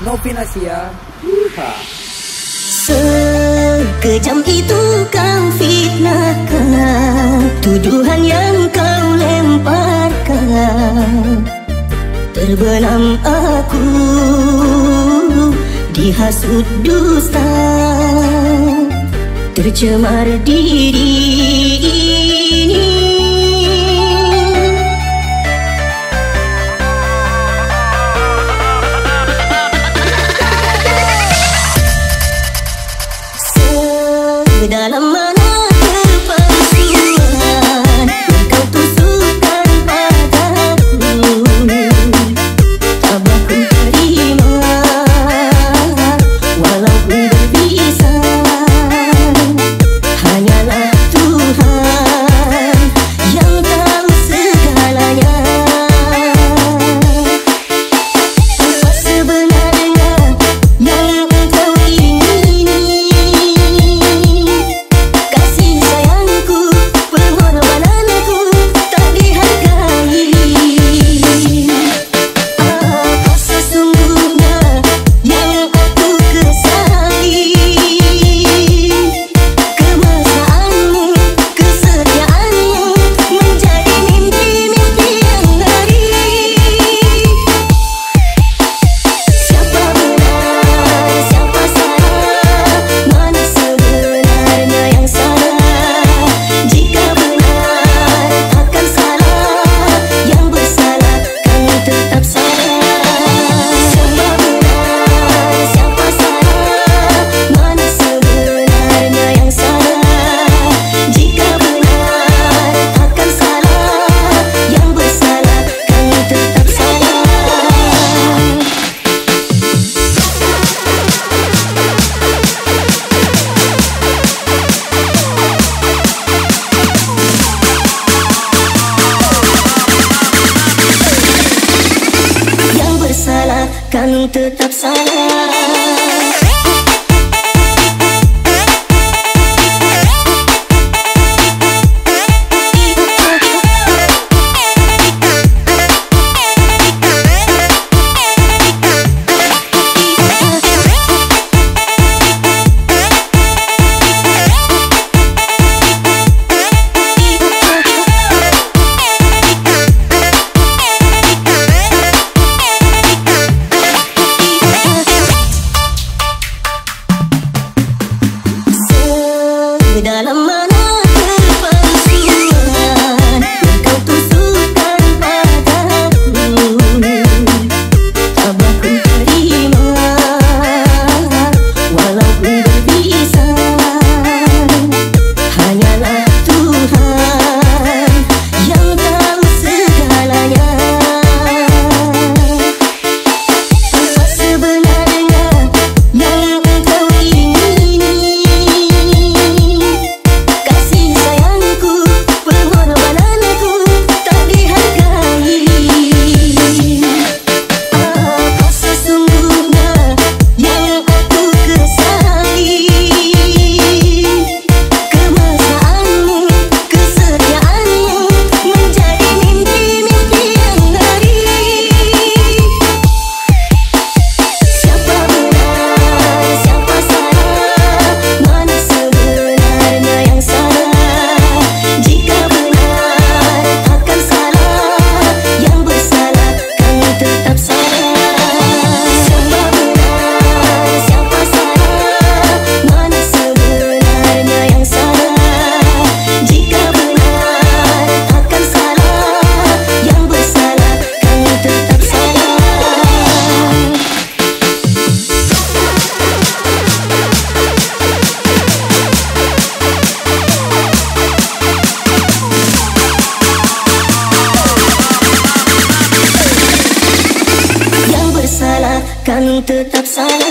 Novinasia. Sekejam itu kau fitnahkan Tuduhan yang kau lemparkan. Terbenam aku Dihasut dusta Tercemar diri Tetap upside me put upside